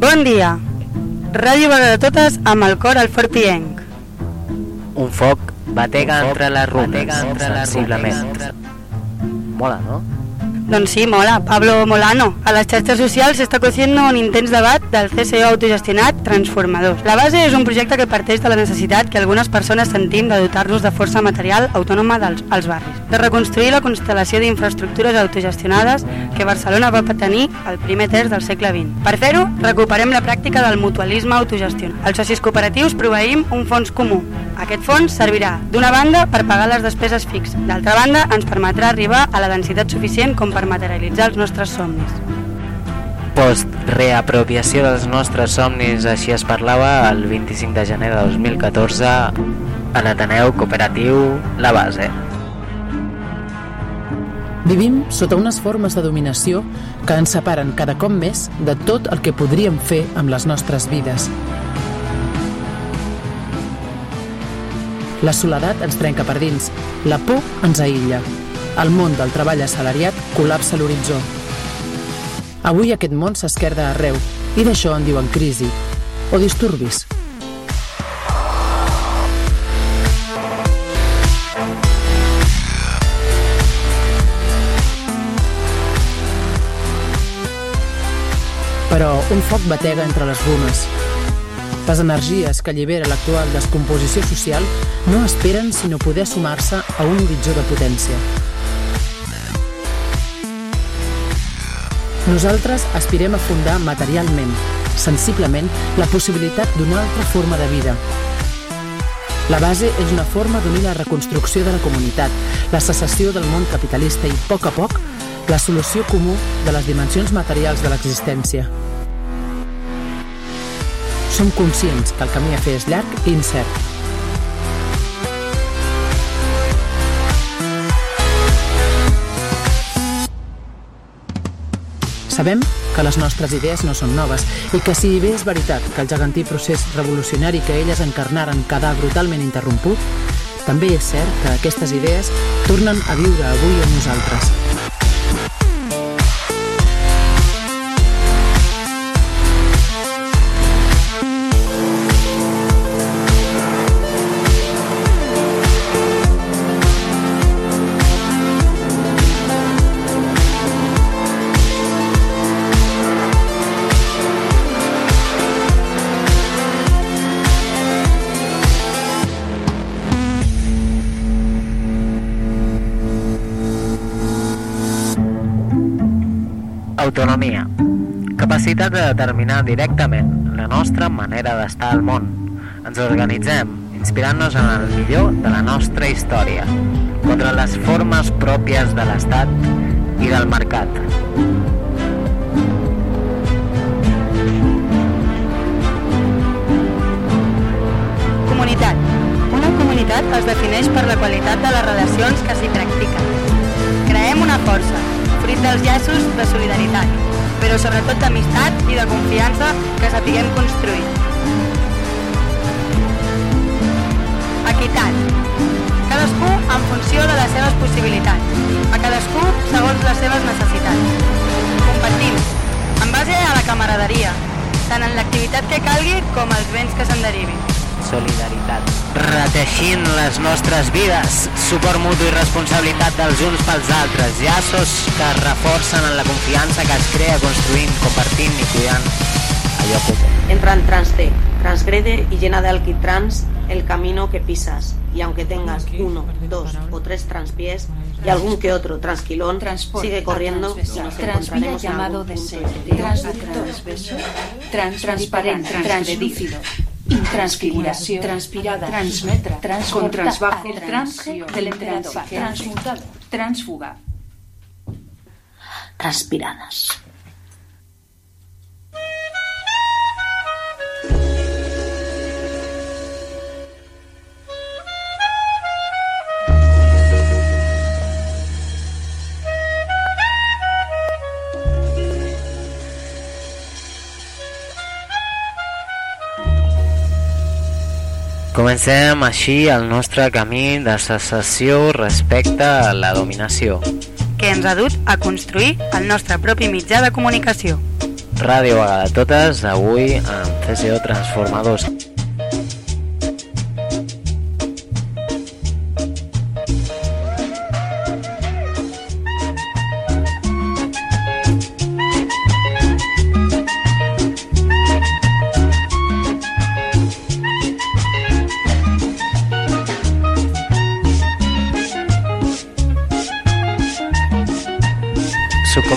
Bon dia. Ràdio Vaga de Totes amb el cor al Fort Pienc. Un foc batega entre les runes, sensiblement. Mola, no? Doncs sí, mola. Pablo Molano. A les xarxes socials s'està cociendo un intens debat del CSO autogestionat Transformadors. La base és un projecte que parteix de la necessitat que algunes persones sentim de dotar-nos de força material autònoma dels, als barris, de reconstruir la constel·lació d'infraestructures autogestionades que Barcelona va tenir el primer terç del segle XX. Per fer-ho, recuperem la pràctica del mutualisme autogestionat. Els socis cooperatius proveïm un fons comú. Aquest fons servirà, d'una banda, per pagar les despeses fixes. D'altra banda, ens permetrà arribar a la densitat suficient com per materialitzar els nostres somnis. Post-reapropiació dels nostres somnis, així es parlava el 25 de gener de 2014 a l'Ateneu Cooperatiu La Base. Vivim sota unes formes de dominació que ens separen cada cop més de tot el que podríem fer amb les nostres vides. La soledat ens trenca per dins, la por ens aïlla. El món del treball assalariat col·lapsa l'horitzó. Avui aquest món s'esquerda arreu i d'això en diuen crisi o disturbis. Però un foc batega entre les runes. Les energies que allibera l'actual descomposició social no esperen sinó poder sumar-se a un horitzó de potència. Nosaltres aspirem a fundar materialment, sensiblement, la possibilitat d'una altra forma de vida. La base és una forma d'unir la reconstrucció de la comunitat, la cessació del món capitalista i, a poc a poc, la solució comú de les dimensions materials de l'existència. Som conscients que el camí a fer és llarg i incert. Sabem que les nostres idees no són noves i que si bé és veritat que el gegantí procés revolucionari que elles encarnaren quedà brutalment interromput, també és cert que aquestes idees tornen a viure avui amb nosaltres. Autonomia. Capacitat de determinar directament la nostra manera d'estar al món. Ens organitzem, inspirant-nos en el millor de la nostra història, contra les formes pròpies de l'Estat i del mercat. Comunitat. Una comunitat es defineix per la qualitat de les relacions que s'hi practiquen. Creem una força, fruit dels llaços de solidaritat, però sobretot d'amistat i de confiança que sapiguem construir. Equitat. Cadascú en funció de les seves possibilitats, a cadascú segons les seves necessitats. Compartim, en base a la camaraderia, tant en l'activitat que calgui com els béns que se'n derivin. Solidaritat. Reteixint les nostres vides, suport mutu i responsabilitat dels uns pels altres, llaços que reforcen en la confiança que es crea construint, compartint i cuidant allò comú. Entra en trance, transgrede y llena de alquitrans el camino que pisas. Y aunque tengas uno, dos o tres transpiés y algún que otro transquilón, Transporte sigue corriendo y nos encontraremos en llamado algún de punto ser, de transductor, trans, transparente, translúcido, intranspiración, transpirada, transmetra, con transbajo, el trance del emperador, transmutado, transfuga. transpiradas. Comencem així el nostre camí de secessió respecte a la dominació. que ens ha dut a construir el nostre propi mitjà de comunicació. Ràdio Vaga de Totes, avui amb CSO Transformadors.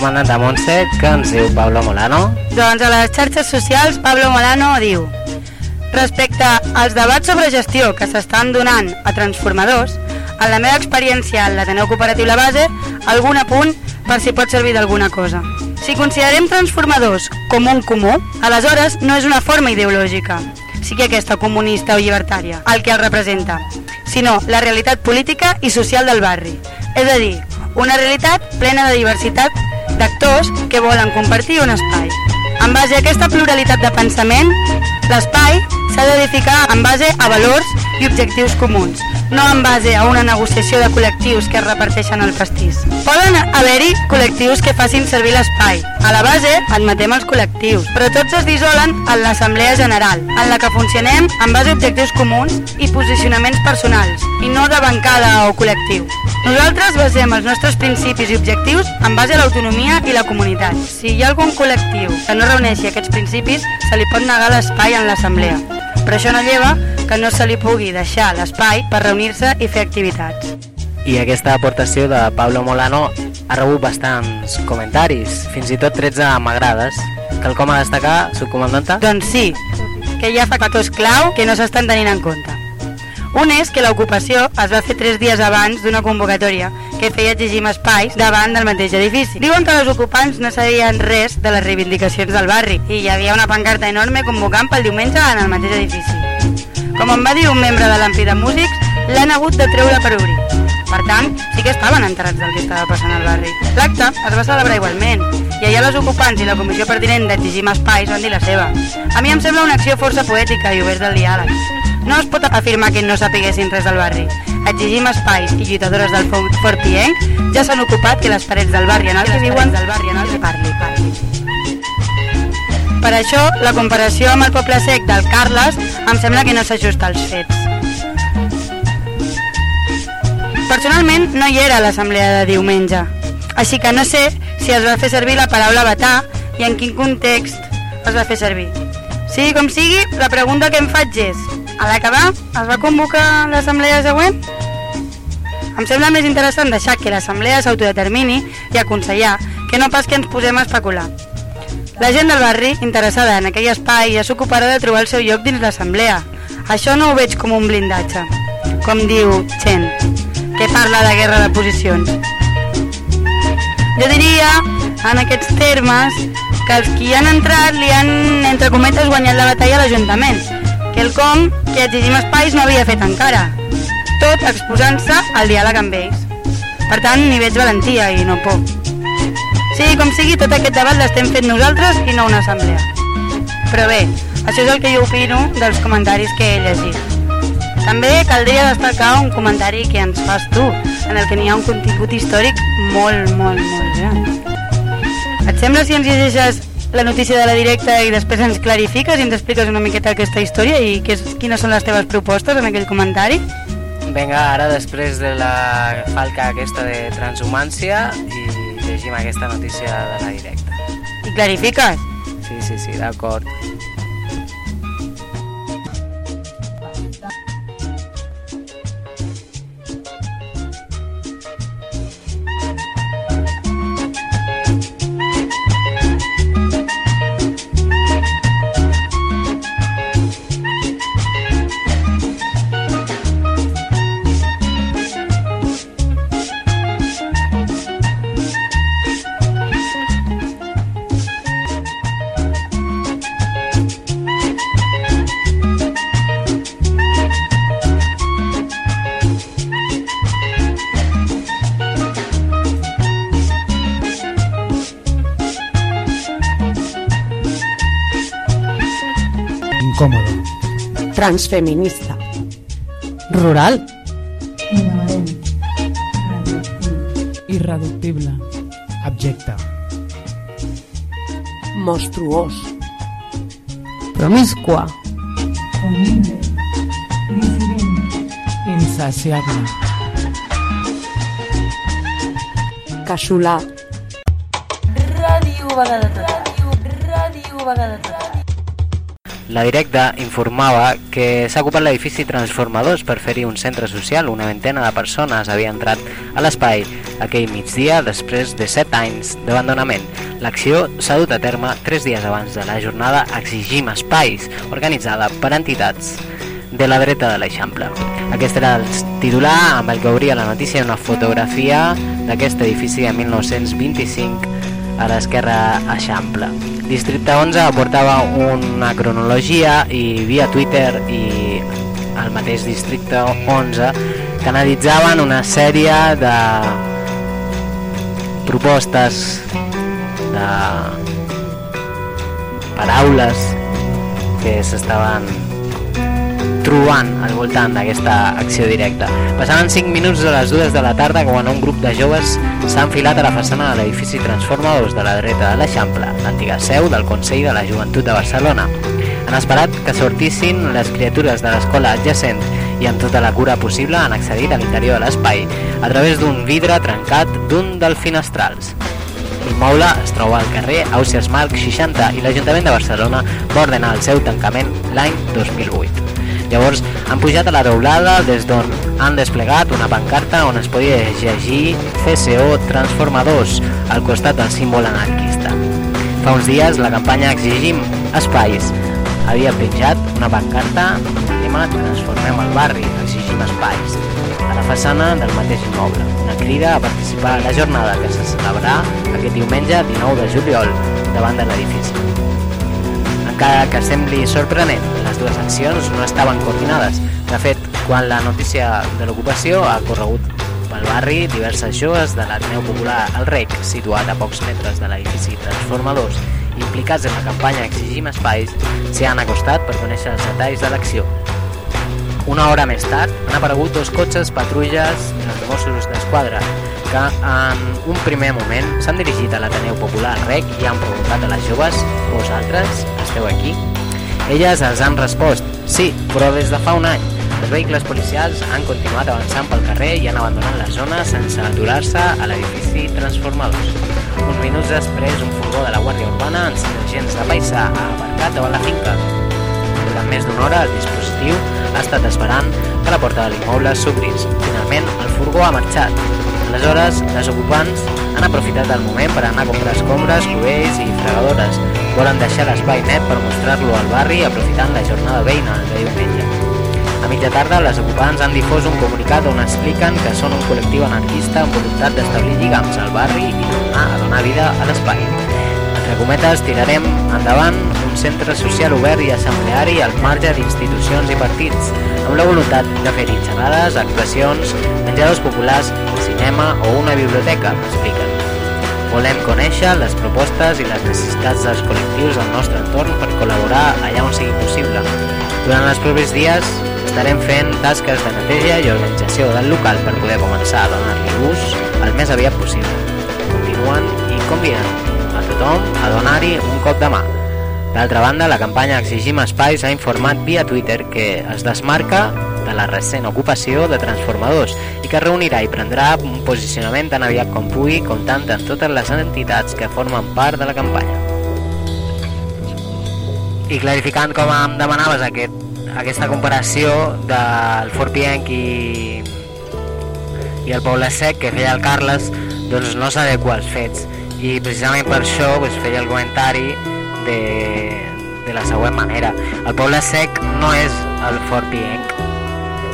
Subcomandant de Montse, que ens diu Pablo Molano. Doncs a les xarxes socials Pablo Molano diu Respecte als debats sobre gestió que s'estan donant a transformadors, en la meva experiència en l'Ateneu Cooperatiu La Base, algun apunt per si pot servir d'alguna cosa. Si considerem transformadors com un comú, aleshores no és una forma ideològica, sigui aquesta comunista o llibertària, el que el representa, sinó la realitat política i social del barri. És a dir, una realitat plena de diversitat d'actors que volen compartir un espai. En base a aquesta pluralitat de pensament, l'espai s'ha d'edificar en base a valors i objectius comuns, no en base a una negociació de col·lectius que es reparteixen el pastís. Poden haver-hi col·lectius que facin servir l'espai. A la base admetem els col·lectius, però tots es dissolen en l'Assemblea General, en la que funcionem en base a objectius comuns i posicionaments personals, i no de bancada o col·lectiu. Nosaltres basem els nostres principis i objectius en base a l'autonomia i la comunitat. Si hi ha algun col·lectiu que no reuneixi aquests principis, se li pot negar l'espai en l'assemblea. Però això no lleva que no se li pugui deixar l'espai per reunir-se i fer activitats. I aquesta aportació de Pablo Molano ha rebut bastants comentaris, fins i tot 13 m'agrades. Quelcom a destacar, subcomandanta? Doncs sí, que hi ha factors clau que no s'estan tenint en compte. Un és que l'ocupació es va fer tres dies abans d'una convocatòria que feia exigir espais davant del mateix edifici. Diuen que els ocupants no sabien res de les reivindicacions del barri i hi havia una pancarta enorme convocant pel diumenge en el mateix edifici. Com em va dir un membre de l'Ampli de Músics, l'han hagut de treure per obrir. Per tant, sí que estaven enterats del que estava passant al barri. L'acte es va celebrar igualment, i allà els ocupants i la comissió pertinent d'exigir espais van dir la seva. A mi em sembla una acció força poètica i oberta al diàleg. No es pot afirmar que no sapiguessin res del barri. Exigim espais i lluitadores del Fort Pienc ja s'han ocupat que les parets del barri en el que viuen del barri en el que parli, parli. Per això, la comparació amb el poble sec del Carles em sembla que no s'ajusta als fets. Personalment no hi era a l'assemblea de diumenge, així que no sé si es va fer servir la paraula vetar i en quin context es va fer servir. Sigui com sigui, la pregunta que em faig és, a l'acabar es va convocar l'assemblea següent? Em sembla més interessant deixar que l'assemblea s'autodetermini i aconsellar que no pas que ens posem a especular. La gent del barri, interessada en aquell espai, ja s'ocuparà de trobar el seu lloc dins l'assemblea. Això no ho veig com un blindatge, com diu Chen, que parla de guerra de posicions. Jo diria, en aquests termes, que els qui han entrat li han, entre cometes, guanyat la batalla a l'Ajuntament, que el com que exigim espais no havia fet encara, tot exposant-se al diàleg amb ells. Per tant, ni veig valentia i no por. Sigui com sigui, tot aquest debat l'estem fent nosaltres i no una assemblea. Però bé, això és el que jo opino dels comentaris que he llegit. També caldria destacar un comentari que ens fas tu, en el que n'hi ha un contingut històric molt, molt, molt gran. Et sembla si ens llegeixes la notícia de la directa i després ens clarifiques i ens expliques una miqueta aquesta història i és, quines són les teves propostes en aquell comentari? Vinga, ara després de la falca aquesta de transhumància i llegim aquesta notícia de la directa. I clarifiques? Sí, sí, sí, d'acord. Transfeminista. Rural. Irreductible. Abjecte. Monstruós. Promiscua. Insaciable. Casolà. Ràdio Vegada La directa informava que s'ha ocupat l'edifici Transformadors per fer-hi un centre social. Una vintena de persones havia entrat a l'espai aquell migdia després de 7 anys d'abandonament. L'acció s'ha dut a terme 3 dies abans de la jornada Exigim Espais, organitzada per entitats de la dreta de l'Eixample. Aquest era el titular amb el que obria la notícia una fotografia d'aquest edifici de 1925 a l'esquerra Eixample. Districte 11 aportava una cronologia i via Twitter i el mateix Districte 11 que analitzaven una sèrie de propostes de paraules que s'estaven trobant al voltant d'aquesta acció directa. Passaven 5 minuts de les dues de la tarda quan un grup de joves s'ha enfilat a la façana de l'edifici Transformadors de la dreta de l'Eixample, l'antiga seu del Consell de la Joventut de Barcelona. Han esperat que sortissin les criatures de l'escola adjacent i amb tota la cura possible han accedit a l'interior de l'espai a través d'un vidre trencat d'un dels finestrals. L'immoble es troba al carrer Ausias Marc 60 i l'Ajuntament de Barcelona va ordenar el seu tancament l'any 2008. Llavors han pujat a la doblada des d'on han desplegat una pancarta on es podia llegir CCO Transformadors al costat del símbol anarquista. Fa uns dies la campanya Exigim Espais havia penjat una pancarta amb el lema Transformem el barri, exigim espais a la façana del mateix immoble. Una crida a participar a la jornada que se celebrarà aquest diumenge 19 de juliol davant de l'edifici. Encara que sembli sorprenent, les dues accions no estaven coordinades. De fet, quan la notícia de l'ocupació ha corregut pel barri, diverses joves de l'Ateneu Popular El Rec, situat a pocs metres de l'edifici Transformadors, implicats en la campanya Exigim Espais, s'hi han acostat per conèixer els detalls de l'acció. Una hora més tard han aparegut dos cotxes patrulles dels Mossos d'Esquadra que en un primer moment s'han dirigit a l'Ateneu Popular Rec i han preguntat a les joves «Vosaltres esteu aquí?» Elles els han respost «Sí, però des de fa un any». Els vehicles policials han continuat avançant pel carrer i han abandonat la zona sense aturar-se a l'edifici Transformadors. Uns minuts després, un furgó de la Guàrdia Urbana amb agents de paisà ha aparcat davant la finca. Durant més d'una hora, el dispositiu ha estat esperant que la porta de l'immoble s'obrís. Finalment, el furgó ha marxat. Aleshores, les ocupants han aprofitat el moment per anar a comprar escombres, cubells i fregadores. Volen deixar l'espai net per mostrar-lo al barri aprofitant la jornada veïna de diumenge. A mitja tarda, les ocupants han difós un comunicat on expliquen que són un col·lectiu anarquista amb voluntat d'establir lligams al barri i tornar a donar vida a l'espai. Entre cometes, tirarem endavant un centre social obert i assembleari al marge d'institucions i partits, amb la voluntat de fer-hi xerrades, actuacions, menjadors populars, cinema o una biblioteca, expliquen. Volem conèixer les propostes i les necessitats dels col·lectius del nostre entorn per col·laborar allà on sigui possible. Durant els propers dies estarem fent tasques de neteja i organització del local per poder començar a donar-li ús el més aviat possible. Continuen i conviden a tothom a donar-hi un cop de mà. D'altra banda, la campanya Exigim Espais ha informat via Twitter que es desmarca de la recent ocupació de transformadors i que reunirà i prendrà un posicionament tan aviat com pugui comptant amb totes les entitats que formen part de la campanya. I clarificant com em demanaves aquest, aquesta comparació del Fort Pienc i, i el Poble Sec que feia el Carles, doncs no s'adequa als fets i precisament per això doncs, feia el comentari de, de la següent manera. El Poble Sec no és el Fort Pienc,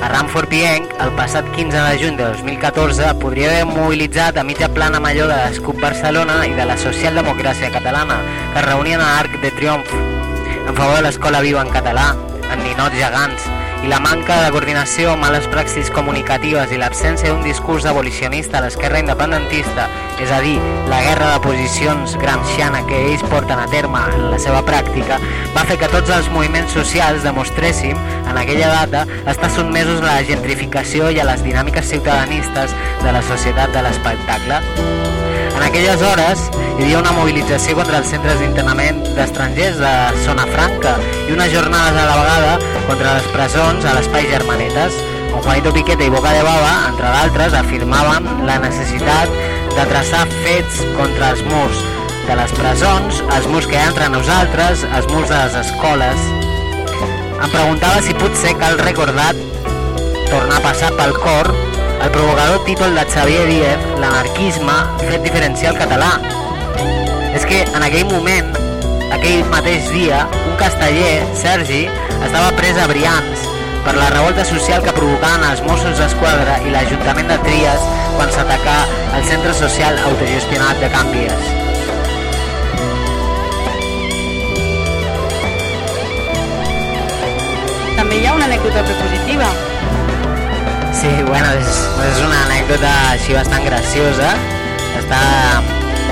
Arran Forpienc, el passat 15 de juny de 2014, podria haver mobilitzat a mitja plana major de l'Escup Barcelona i de la socialdemocràcia catalana, que es reunien a Arc de Triomf en favor de l'escola viva en català, en ninots gegants, i la manca de coordinació, males praxis comunicatives i l'absència d'un discurs abolicionista a l'esquerra independentista, és a dir, la guerra de posicions gramsciana que ells porten a terme en la seva pràctica, va fer que tots els moviments socials demostréssim, en aquella data, estar sotmesos a la gentrificació i a les dinàmiques ciutadanistes de la societat de l'espectacle. En aquelles hores hi havia una mobilització contra els centres d'internament d'estrangers de Zona Franca i unes jornades a la vegada contra les presons a l'espai Germanetes, on Juanito Piquete i Boca de Baba, entre d'altres, afirmaven la necessitat de traçar fets contra els murs de les presons, els murs que entre nosaltres, els murs de les escoles. Em preguntava si potser cal recordar tornar a passar pel cor el provocador títol de Xavier Díez, l'anarquisme fet diferencial català. És que en aquell moment, aquell mateix dia, un casteller, Sergi, estava pres a Brians per la revolta social que provocaven els Mossos d'Esquadra i l'Ajuntament de Tries quan s'atacà el centre social autogestionat de Càmbies. També hi ha una anècdota prepositiva. Sí, bueno, és, és una anècdota així bastant graciosa. Està,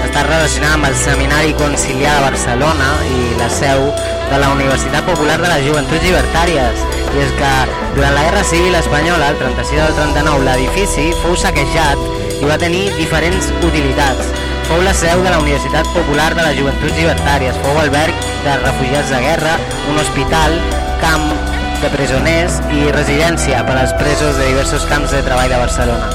està relacionada amb el Seminari Conciliar de Barcelona i la seu de la Universitat Popular de les Joventuts Llibertàries. I és que durant la Guerra Civil Espanyola, el 36 del 39, l'edifici fou saquejat i va tenir diferents utilitats. Fou la seu de la Universitat Popular de les Joventuts Llibertàries, fou alberg de refugiats de guerra, un hospital, camp de presoners i residència per als presos de diversos camps de treball de Barcelona.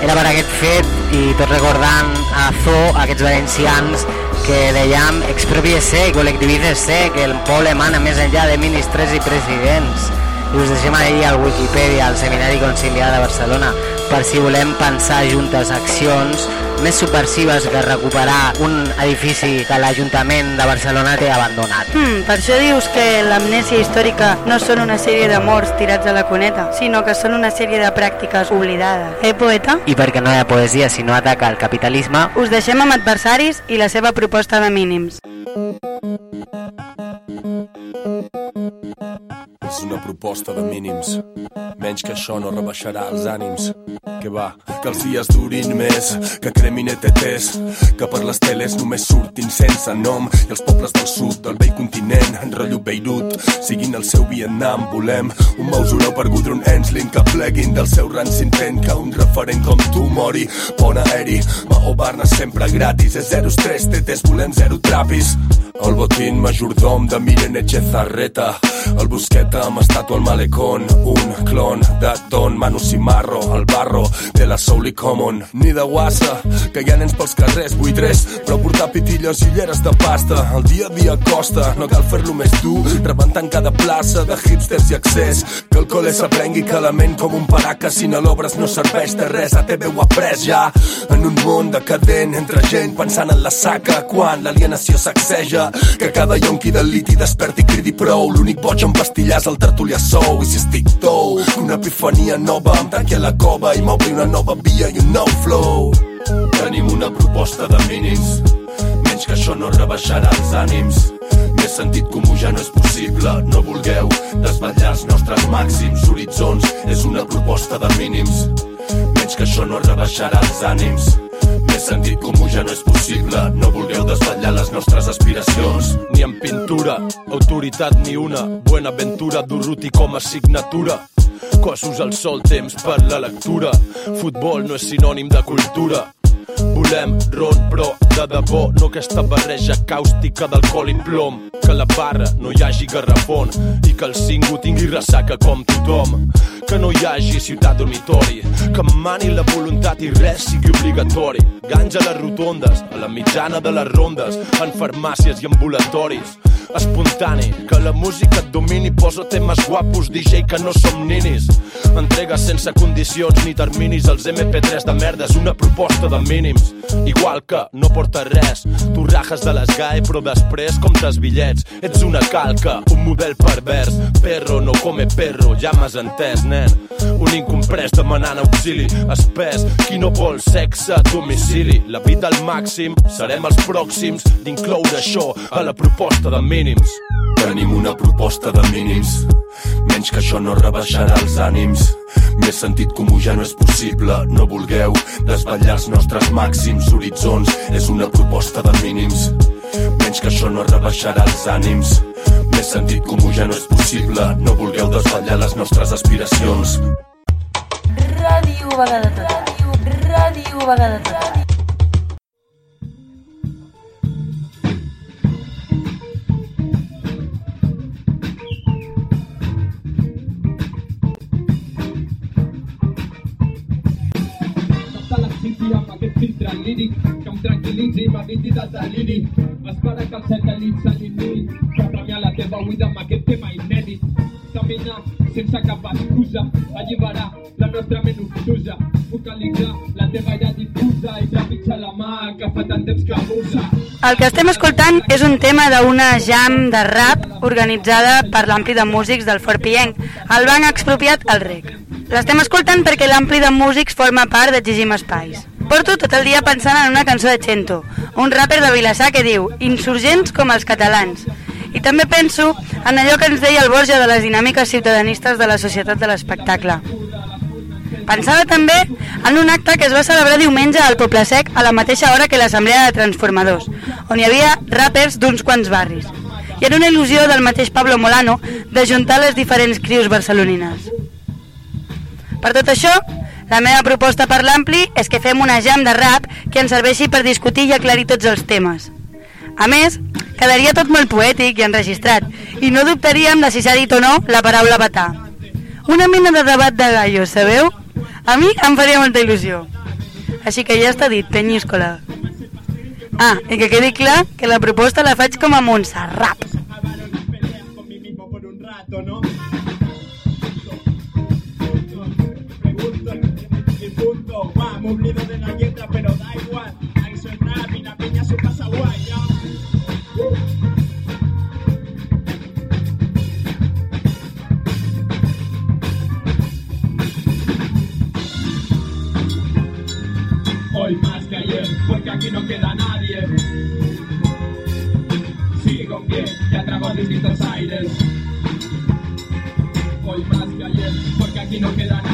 Era per aquest fet, i tot recordant a Zo, aquests valencians, que dèiem expropiese i col·lectivitzese, que el poble mana més enllà de ministres i presidents. I us deixem ahir al Wikipedia, al Seminari Conciliar de Barcelona, per si volem pensar juntes accions més subversives que recuperar un edifici que l'Ajuntament de Barcelona té abandonat. Hmm, per això dius que l'amnèsia històrica no són una sèrie de morts tirats a la cuneta, sinó que són una sèrie de pràctiques oblidades. Eh, poeta? I perquè no hi ha poesia si no ataca el capitalisme, Us deixem amb adversaris i la seva proposta de mínims. És una proposta de mínims. Menys que això no rebaixarà els ànims. Que va, que els dies durin més, que cremin ETTs, que per les teles només surtin sense nom i els pobles del sud del vell continent, en rotllo Beirut, siguin el seu Vietnam. Volem un mausoleu per Gudrun Ensling que pleguin del seu ranci intent que un referent com tu mori. Bon aeri, Maho Barna sempre gratis, és 03 TTs, volem zero trapis. El botín majordom de Miren Echezarreta El Busqueta amb estàtua al malecón Un clon de Don Manu Cimarro El barro de la Soul i Common. Ni de guassa, que hi ha nens pels carrers Vull tres, però portar pitilles i lleres de pasta El dia a dia costa, no cal fer-lo més dur Rebentant cada plaça de hipsters i accés. Que el col·le s'aprengui que la ment com un paraca Si no l'obres no serveix de res A TV ho ha pres ja. En un món decadent entre gent pensant en la saca Quan l'alienació sacseja que cada yonqui del liti desperti cridi prou l'únic boig en pastillars el tertulià sou i si estic tou una epifania nova em tanqui a la cova i m'obri una nova via i un nou flow. Tenim una proposta de mínims menys que això no rebaixarà els ànims. Més sentit comú ja no és possible no vulgueu desvetllar els nostres màxims horitzons és una proposta de mínims menys que això no rebaixarà els ànims més sentit comú ja no és possible. No vulgueu desvetllar les nostres aspiracions. Ni en pintura, autoritat ni una. Buena aventura d'Urruti com a signatura. Cossos al sol, temps per la lectura. Futbol no és sinònim de cultura. Volem ron, però de debò, no aquesta barreja càustica d'alcohol i plom. Que la barra no hi hagi garrafon i que el cingo tingui ressaca com tothom. Que no hi hagi ciutat dormitori, que mani la voluntat i res sigui obligatori. Ganja a les rotondes, a la mitjana de les rondes, en farmàcies i ambulatoris. Espontani, que la música et domini, posa temes guapos, DJ que no som ninis. Entrega sense condicions ni terminis, els MP3 de merda és una proposta de mínims. Igual que no porta res, tu rajes de les GAE però després comptes bitllets. Ets una calca, un model pervers, perro no come perro, ja m'has entès, nen. Un incomprès demanant auxili, espès, qui no vol sexe a domicili. La vida al màxim, serem els pròxims d'incloure això a la proposta de mínims. Tenim una proposta de mínims, menys que això no rebaixarà els ànims. Més sentit comú ja no és possible, no vulgueu desvetllar els nostres màxims horitzons. És una proposta de mínims, menys que això no rebaixarà els ànims. Més sentit comú ja no és possible, no vulgueu desvetllar les nostres aspiracions. Ràdio vegada tot. Ràdio vegada líric que em tranquil·litzi, m'eviti del deliri. Espera que el satèl·lit s'alimini per premiar la teva oïda amb aquest tema inèdit. Caminar sense cap excusa, alliberar la nostra ment obtusa, focalitzar la teva idea difusa i trepitjar la mà que fa tant temps que abusa. El que estem escoltant és un tema d'una jam de rap organitzada per l'Ampli de Músics del Fort Pienc, el banc expropiat al REC. L'estem escoltant perquè l'Ampli de Músics forma part d'Exigim Espais. Porto tot el dia pensant en una cançó de Chento, un rapper de Vilassar que diu «Insurgents com els catalans». I també penso en allò que ens deia el Borja de les dinàmiques ciutadanistes de la societat de l'espectacle. Pensava també en un acte que es va celebrar diumenge al Poble Sec a la mateixa hora que l'Assemblea de Transformadors, on hi havia rappers d'uns quants barris. I era una il·lusió del mateix Pablo Molano de juntar les diferents crius barcelonines. Per tot això, la meva proposta per l'ampli és que fem una jam de rap que ens serveixi per discutir i aclarir tots els temes. A més, quedaria tot molt poètic i enregistrat, i no dubtaríem de si s'ha dit o no la paraula batar. Una mena de debat de gallos, sabeu? A mi em faria molta il·lusió. Així que ja està dit, penyíscola. Ah, i que quedi clar que la proposta la faig com a Montserrat. ¿no? Olvido de la letra, pero da igual. Ahí rap y la peña su pasa guay. Hoy más que ayer, porque aquí no queda nadie. Sigo bien, ya trago distintos aires. Hoy más que ayer, porque aquí no queda nadie.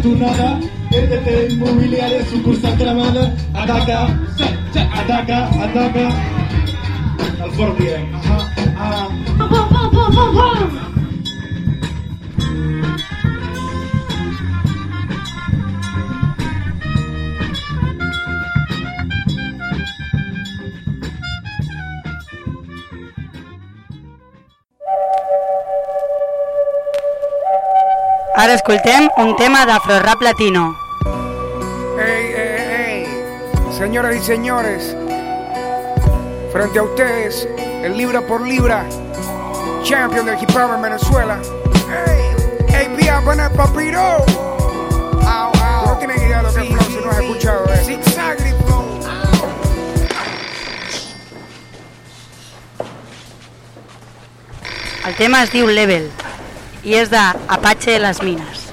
Cada cantonada, ETT Inmobiliària, sucursal tramada, ataca, ataca, ataca, el Fort Pienc. Ara escoltem un tema d'afro-rap latino. Ey, ey, ey. Señoras y señores, frente a ustedes, el libra por libra, champion del hip hop en Venezuela. Ey, ey, pía, pon el papiro. Au, au. No tienes idea de lo que es si no has escuchado eso. El tema es diu Level i és de Apache de las Minas.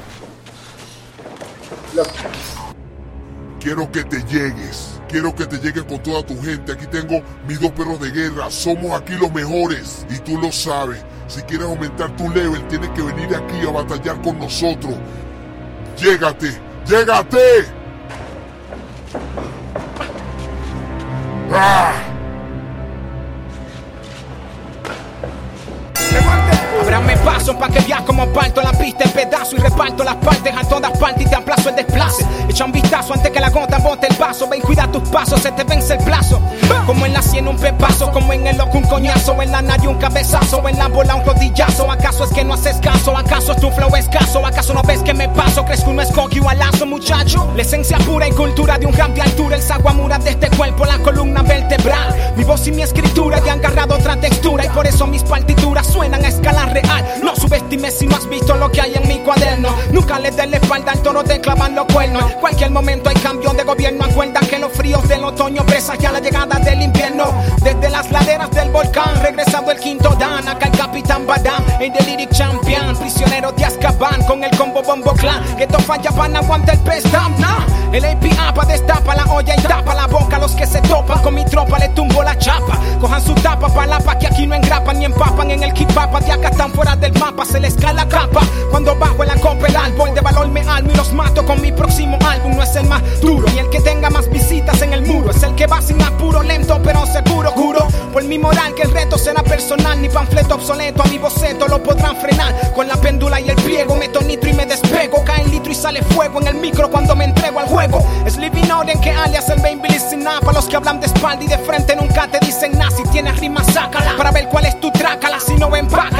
Quiero que te llegues. Quiero que te llegues con toda tu gente. Aquí tengo mis dos perros de guerra. Somos aquí los mejores. Y tú lo sabes. Si quieres aumentar tu level, tienes que venir aquí a batallar con nosotros. Llégate. Llégate. ¡Ah! Ábrame paso pa' que veas como parto la pista en pedazos y reparto las partes a todas partes y te aplazo el desplace. Echa un vistazo antes que la gota bote el vaso. Ven, cuida tus pasos, se te vence el plazo. Como en la sien un pepazo, como en el ojo un coñazo, en la nariz un cabezazo, en la bola un rodillazo. ¿Acaso es que no haces caso? ¿Acaso es tu flow escaso? ¿Acaso no ves que me paso? ¿Crees que uno es coqui alazo, muchacho? La esencia pura y cultura de un rap de altura, el saguamura de este cuerpo, la columna vertebral. Mi voz y mi escritura ya han agarrado otra textura y por eso mis partituras suenan a escala No subestimes si no has visto lo que hay en mi cuaderno. Nunca le des la espalda al toro te clavan los cuernos. En cualquier momento hay cambio de gobierno. Acuerda que los fríos del otoño presagian la llegada del invierno. Desde las laderas del volcán, regresado el quinto dan. Acá el capitán Badam, el Lyric Champion. Prisionero de Azkaban con el combo bombo clan. Que to falla van aguanta el pez nah. El APA pa destapa la olla y tapa la boca. Los que se topan con mi tropa le tumbo la chapa. Cojan su tapa pa' la pa' que aquí no engrapan ni empapan en el kipapa. De acá están fuera del mapa, se les cae la capa. Cuando bajo en la copa el árbol de valor me almo y los mato con mi próximo álbum. No es el más duro ni el que tenga más visitas en el muro. Es el que va sin apuro, lento pero seguro, juro. Por mi moral que el reto será personal. Ni panfleto obsoleto a mi boceto lo podrán frenar. Con la péndula y el pliego meto nitro y me despego. Caen el micro cuando me entrego al juego. Sleeping Oren que alias el baby listen up. A los que hablan de espalda y de frente nunca te dicen nada. Si tienes rima, sácala. Para ver cuál es tu trácala. Si no, empácala.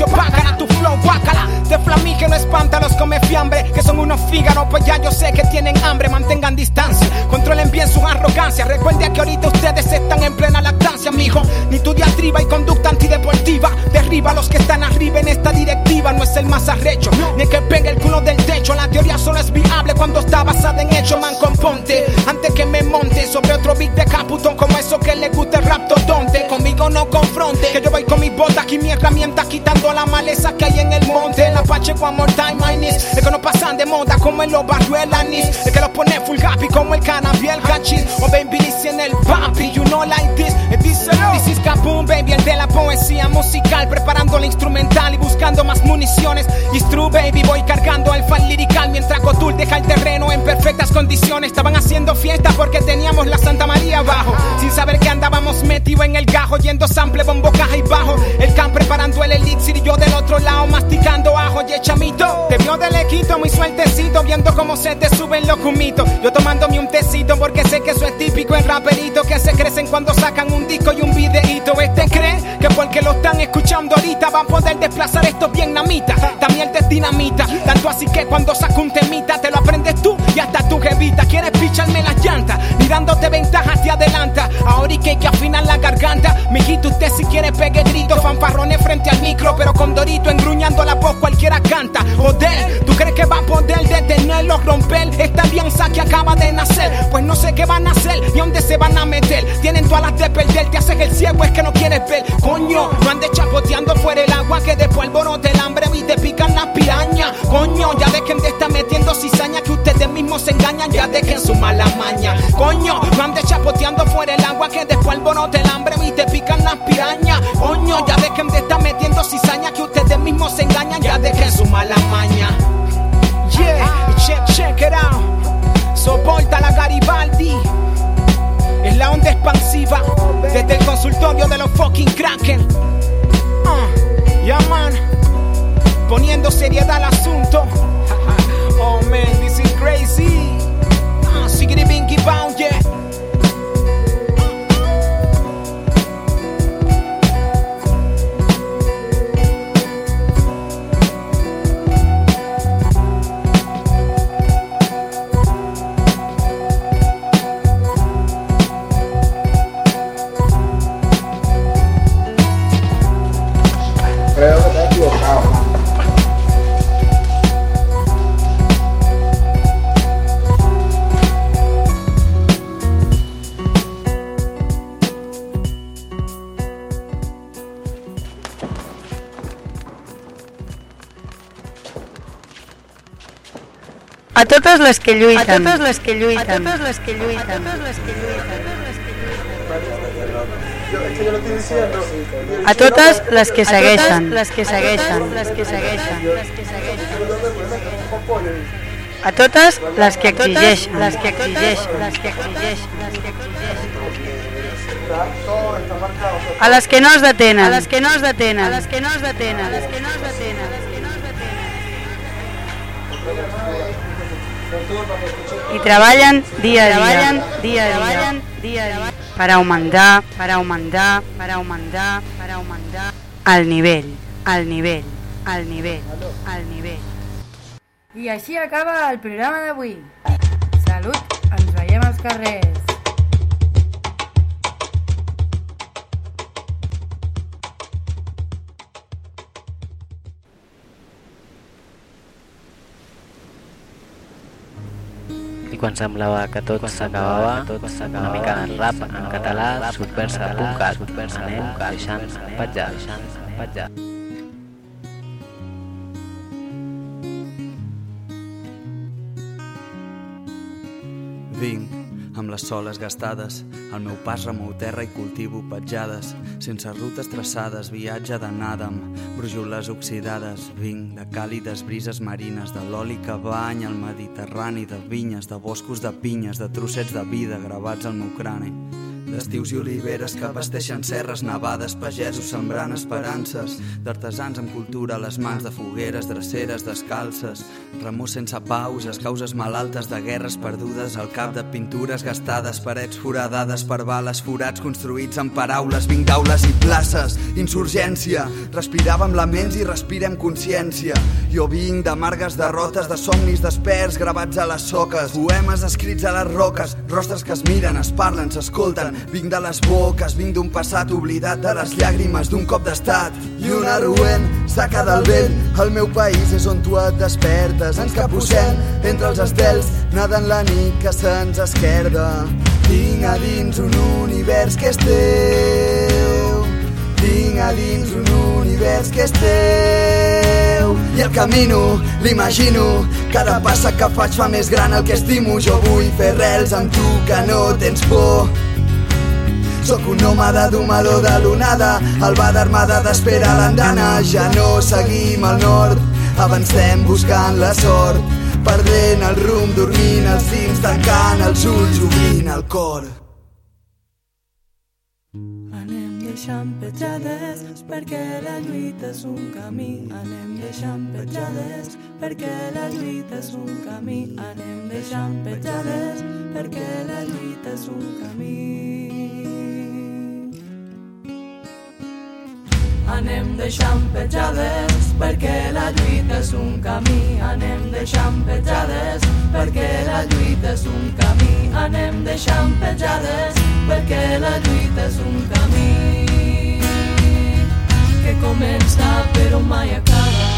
O apacho, pácala. Tu flow, guácala. De flamí que no espanta a los come fiambre. Que son unos fígaros, pues ya yo sé que tienen hambre. Mantengan distancia. Controlen bien su arrogancia. Recuerde que ahorita ustedes están en plena lactancia, mijo. Ni tu diatriba y conducta antideportiva. Derriba a los que están arriba en esta directiva. No es el más arrecho. Ni el que pegue el culo del techo. La teoría solo es viable cuando está basada en hecho. Man, componte. Antes que me monte sobre otro beat de caputón. Como eso que le gusta el raptodonte. Conmigo no confronte. Que yo voy con mis botas y mi herramienta. Quitando la maleza que hay en el monte. La pache one more time, my knees. Es que no pasan de moda como en los el anís. Es que los pone full happy como el cannabis el hachís. O baby, en el papi. You know like this. Díselo. This is Kaboom, baby. El de la poesía musical. Preparando la instrumental y buscando más municiones. It's true, baby. Voy cargando alfa lirical. Mientras Cotul deja el terreno en perfectas condiciones. Estaban haciendo fiesta porque teníamos la Santa María abajo. Sin saber que andábamos metido en el gajo. Sample, bombo, caja y bajo. El can preparando el elixir y yo del otro lado masticando ajo. Y chamito, te vio de lequito, muy sueltecito. Viendo cómo se te suben los cumitos. Yo tomándome un tecito porque sé que eso es típico en raperito. Que se crecen cuando sacan un disco y un videíto. Este cree que porque lo están escuchando ahorita van a poder desplazar estos vietnamitas. También te dinamita. Tanto así que cuando saco un temita te lo aprendes tú y hasta tu jevita. Quieres picharme ni dándote ventajas te adelanta. Ahora y que hay que afinar la garganta. Mijito, usted si quiere pegue grito, fanfarrones frente al micro, pero con Dorito engruñando la voz cualquiera canta. Joder, ¿tú crees que va a poder detenerlo, romper esta alianza que acaba de nacer? Pues no sé qué van a hacer ni dónde se van a meter. Tienen todas las de perder, te haces el ciego, es que no quieres ver. Coño, no andes chapoteando fuera el agua que después alborote el hambre y te pican las pirañas. Coño, ya dejen de estar metiendo cizaña que se engañan, ya dejen su mala maña. Coño, no andes chapoteando fuera el agua que después alborote el hambre y te pican las pirañas. Coño, ya dejen de estar metiendo cizaña que ustedes mismos se engañan, ya dejen su mala maña. Yeah, check, check it out. Soporta la Garibaldi. Es la onda expansiva desde el consultorio de los fucking crackers. Uh, yeah, man. Poniendo seriedad al asunto. Oh man, this is crazy. Uh, Siggy Binky Bound, yeah. Totes les que lluiten. A totes les que lluiten. A totes les que lluiten. A totes les que A totes les que segueixen. les que segueixen. Les que segueixen. A totes les que exigeixen. Les que exigeixen. Les que exigeixen. A les que no es detenen. A les que no es detenen. A les que no es detenen. A les que no es detenen. I treballen dia a dia. Treballen dia a dia. Treballen dia a dia. Per augmentar, per augmentar, per augmentar, per augmentar el nivell, el nivell, el nivell, el nivell. I així acaba el programa d'avui. Salut, ens veiem als carrers. I quan semblava que tot s'acabava, una mica de rap en català, subversa puncat, anem deixant petjar, petjar. Vinc, amb les soles gastades, al meu pas remou terra i cultivo petjades, sense rutes traçades, viatge d'anada amb brújoles oxidades. Vinc de càlides brises marines, de l'oli que banya el Mediterrani, de vinyes, de boscos de pinyes, de trossets de vida gravats al meu crani. D'estius i oliveres que vesteixen serres nevades, pagesos sembrant esperances, d'artesans amb cultura a les mans de fogueres, dreceres descalces, remors sense pauses, causes malaltes de guerres perdudes al cap de pintures gastades, parets foradades per bales, forats construïts amb paraules, vinc d'aules i places, insurgència, respiràvem laments i respirem consciència. Jo vinc de margues derrotes, de somnis desperts gravats a les soques, poemes escrits a les roques, rostres que es miren, es parlen, s'escolten, vinc de les boques, vinc d'un passat oblidat de les llàgrimes d'un cop d'estat. Lluna roent, saca del vent, el meu país és on tu et despertes, ens capussem entre els estels, nadant la nit que se'ns esquerda. Tinc a dins un univers que és teu, tinc a dins un univers que és teu. I el camino, l'imagino, cada passa que faig fa més gran el que estimo. Jo vull fer rels amb tu que no tens por. Sóc un nòmada domador de l'onada, el va d'armada d'espera l'andana. Ja no seguim al nord, avancem buscant la sort, perdent el rumb, dormint els dins, tancant els ulls, obrint el cor. Anem deixant petjades perquè la lluita és un camí. Anem deixant petjades perquè la lluita és un camí. Anem deixant petjades perquè la lluita és un camí. Anem deixant petjades perquè la lluita és un camí. Anem deixant petjades perquè la lluita és un camí. Anem deixant petjades perquè la lluita és un camí que comença però mai acaba.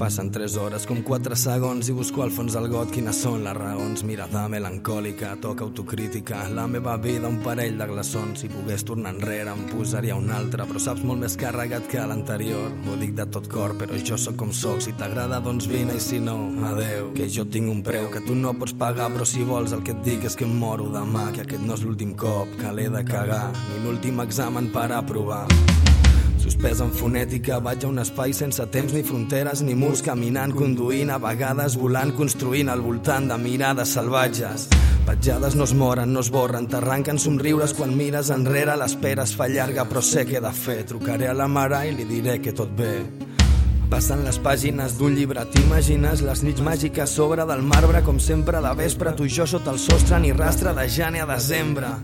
Passen 3 hores com 4 segons i busco al fons del got quines són les raons. Mirada melancòlica, toca autocrítica. La meva vida un parell de glaçons. Si pogués tornar enrere em posaria un altre, però saps molt més carregat que l'anterior. Ho dic de tot cor, però jo sóc com sóc. Si t'agrada, doncs vine, i si no, adeu. Que jo tinc un preu que tu no pots pagar, però si vols el que et dic és que em moro demà, que aquest no és l'últim cop que l'he de cagar, ni l'últim examen per aprovar. Suspès en fonètica, vaig a un espai sense temps ni fronteres ni murs, caminant, conduint, a vegades volant, construint al voltant de mirades salvatges. Petjades no es moren, no es borren, t'arranquen somriures quan mires enrere, l'espera es fa llarga, però sé què he de fer. Trucaré a la mare i li diré que tot bé. Passen les pàgines d'un llibre, t'imagines les nits màgiques sobre del marbre, com sempre de vespre, tu i jo sota el sostre, ni rastre de gener a desembre.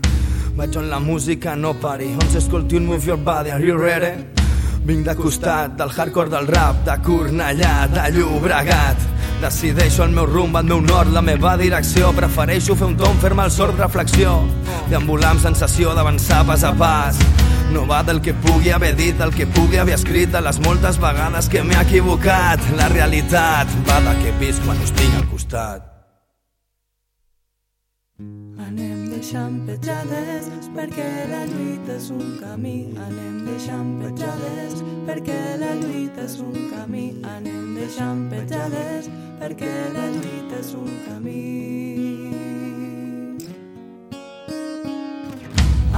Vaig on la música no pari, on s'escolti un Move Your Body, are you ready? Vinc de costat del hardcore del rap, de Cornellà, de Llobregat. Decideixo el meu rumb, el meu nord, la meva direcció. Prefereixo fer un tom, fer-me el sord, reflexió. Deambular amb sensació d'avançar pas a pas. No va del que pugui haver dit, del que pugui haver escrit, de les moltes vegades que m'he equivocat. La realitat va de que visc quan us tinc al costat. Deixant petjades perquè la lluita és un camí. Anem deixant petjades perquè la lluita és un camí. Anem deixant petjades perquè la lluita és un camí.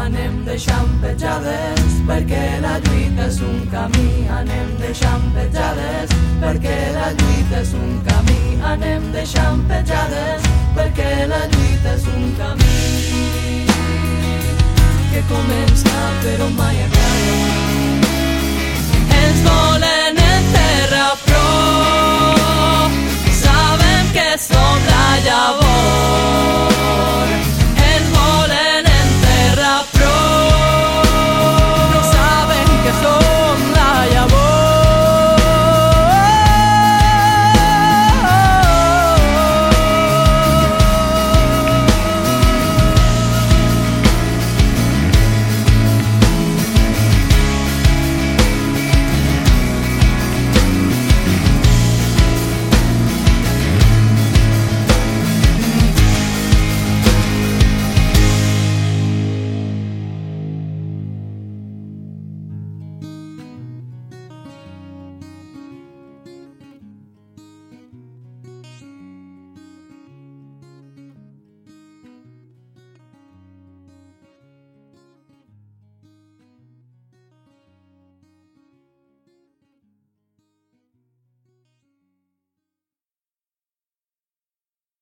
Anem deixant petjades perquè la lluita és un camí. Anem deixant petjades perquè la lluita és un camí. Anem deixant petjades perquè la lluita és un camí que comença però mai acaba.